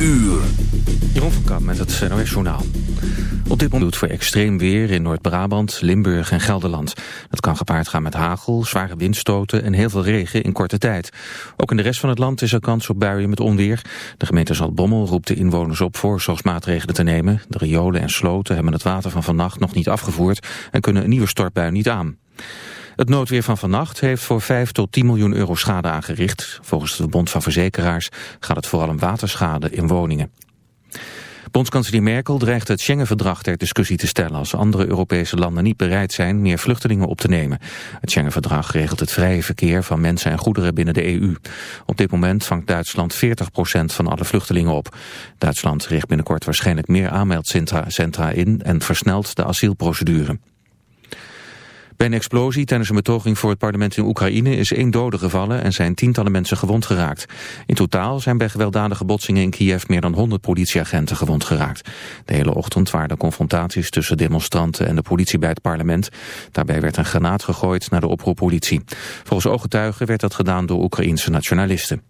uur. Jeroen van Kamp met het NOS Journaal. Op dit moment voor extreem weer in Noord-Brabant, Limburg en Gelderland. Dat kan gepaard gaan met hagel, zware windstoten en heel veel regen in korte tijd. Ook in de rest van het land is er kans op buien met onweer. De gemeente Zaltbommel roept de inwoners op voorzorgsmaatregelen te nemen. De riolen en sloten hebben het water van vannacht nog niet afgevoerd... en kunnen een nieuwe stortbui niet aan. Het noodweer van vannacht heeft voor 5 tot 10 miljoen euro schade aangericht. Volgens de Bond van Verzekeraars gaat het vooral om waterschade in woningen. Bondskanselier Merkel dreigt het Schengen-verdrag ter discussie te stellen als andere Europese landen niet bereid zijn meer vluchtelingen op te nemen. Het Schengen-verdrag regelt het vrije verkeer van mensen en goederen binnen de EU. Op dit moment vangt Duitsland 40% van alle vluchtelingen op. Duitsland richt binnenkort waarschijnlijk meer aanmeldcentra in en versnelt de asielprocedure. Bij een explosie tijdens een betoging voor het parlement in Oekraïne is één dode gevallen en zijn tientallen mensen gewond geraakt. In totaal zijn bij gewelddadige botsingen in Kiev meer dan 100 politieagenten gewond geraakt. De hele ochtend waren er confrontaties tussen demonstranten en de politie bij het parlement. Daarbij werd een granaat gegooid naar de oproeppolitie. Volgens ooggetuigen werd dat gedaan door Oekraïense nationalisten.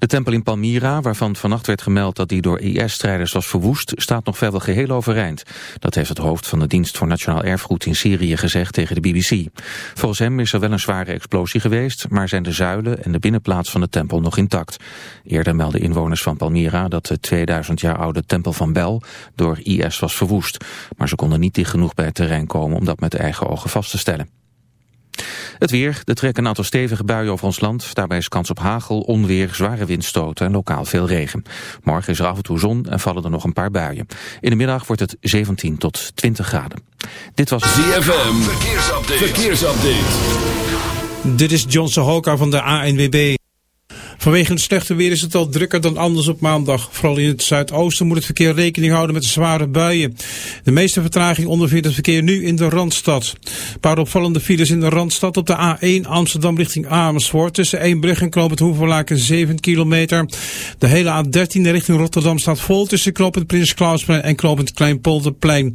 De tempel in Palmyra, waarvan vannacht werd gemeld dat die door IS-strijders was verwoest, staat nog verder geheel overeind. Dat heeft het hoofd van de dienst voor nationaal erfgoed in Syrië gezegd tegen de BBC. Volgens hem is er wel een zware explosie geweest, maar zijn de zuilen en de binnenplaats van de tempel nog intact. Eerder meldden inwoners van Palmyra dat de 2000 jaar oude tempel van Bel door IS was verwoest. Maar ze konden niet dicht genoeg bij het terrein komen om dat met eigen ogen vast te stellen. Het weer, er trekken een aantal stevige buien over ons land. Daarbij is kans op hagel, onweer, zware windstoten en lokaal veel regen. Morgen is er af en toe zon en vallen er nog een paar buien. In de middag wordt het 17 tot 20 graden. Dit was ZFM, verkeersupdate. verkeersupdate. Dit is John Sohoka van de ANWB. Vanwege het slechte weer is het al drukker dan anders op maandag. Vooral in het zuidoosten moet het verkeer rekening houden met zware buien. De meeste vertraging ondervindt het verkeer nu in de Randstad. Een paar opvallende files in de Randstad op de A1 Amsterdam richting Amersfoort. Tussen Eembrug en Knoopend Hoeverlaken 7 kilometer. De hele A13 richting Rotterdam staat vol tussen Knoopend Prins Klausplein en Knoopend Kleinpolderplein.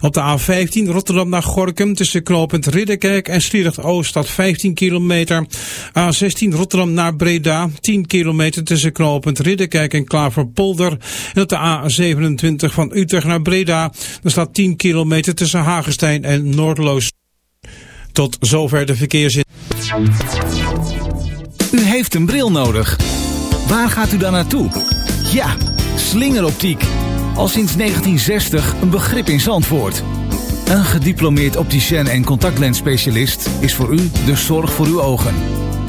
Op de A15 Rotterdam naar Gorkum tussen Knoopend Ridderkerk en Sliedrecht Oost staat 15 kilometer. A16 Rotterdam naar Breda 10 kilometer tussen knooppunt Ridderkijk en Klaverpolder. En op de A27 van Utrecht naar Breda. Er staat 10 kilometer tussen Hagestein en Noordloos. Tot zover de verkeersin. U heeft een bril nodig. Waar gaat u dan naartoe? Ja, slingeroptiek. Al sinds 1960 een begrip in Zandvoort. Een gediplomeerd opticien en contactlensspecialist is voor u de zorg voor uw ogen.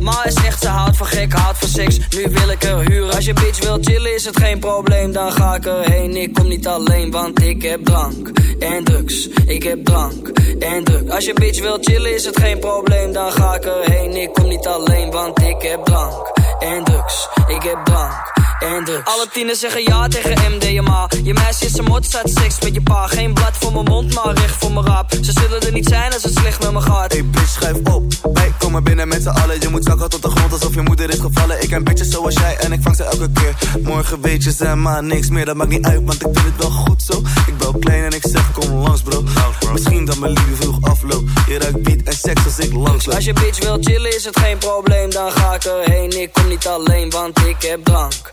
Ma is echt, ze houdt van gek, houdt van seks. Nu wil ik er huren. Als je bitch wil chillen, is het geen probleem, dan ga ik erheen. Ik kom niet alleen, want ik heb drank en drugs. Ik heb drank en drugs. Als je bitch wil chillen is het geen probleem, dan ga ik erheen. Ik kom niet alleen, want ik heb drank en drugs. Ik heb drank en drugs. Alle tieners zeggen ja tegen MDMA. Je meisje is een mot, staat seks met je pa. Geen blad voor mijn mond, maar recht voor mijn rap. Ze zullen er niet zijn als het slecht met me gaat. Hey bitch, schuif op. Komen binnen met z'n allen. Je moet zakken tot de grond alsof je moeder is gevallen. Ik ken bitches zoals jij en ik vang ze elke keer. Morgen weet je ze maar niks meer. Dat maakt niet uit, want ik vind het wel goed zo. Ik bel klein en ik zeg kom langs bro. Misschien dat mijn liefde vroeg afloopt. Je ruikt beat en seks als ik langs Als je bitch wil chillen is het geen probleem. Dan ga ik erheen. Ik kom niet alleen, want ik heb drank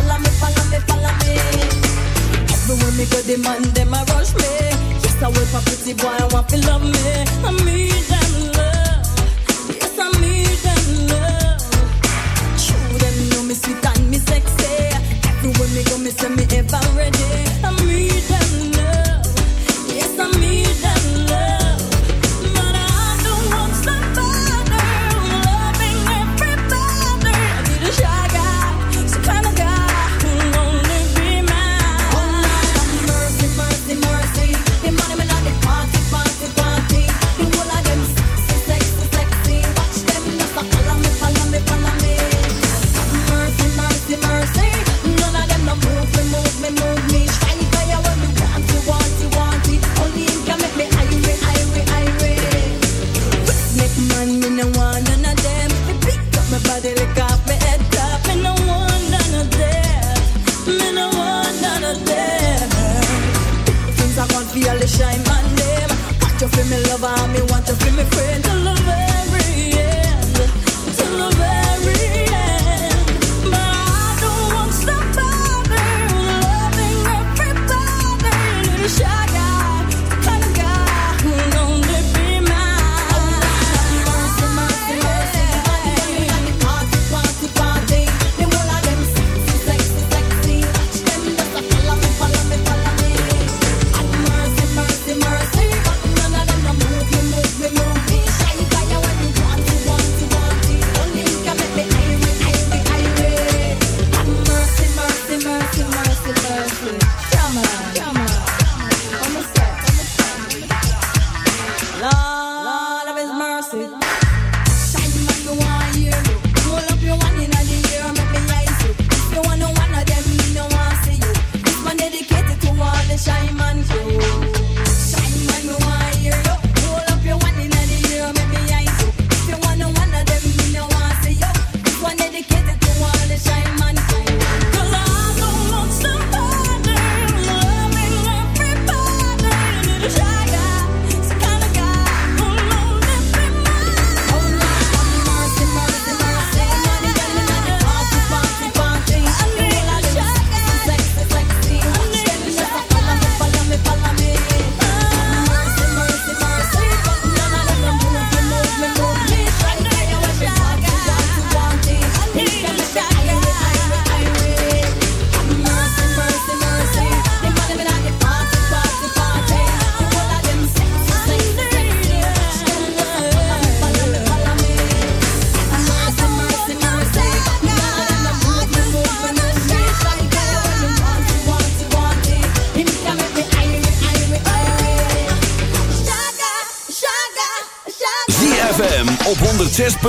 Follow me, follow me, follow me. Everywhere me the man them a rush me. Yes, I wait for pretty boy, I want to love me. I need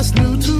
just new to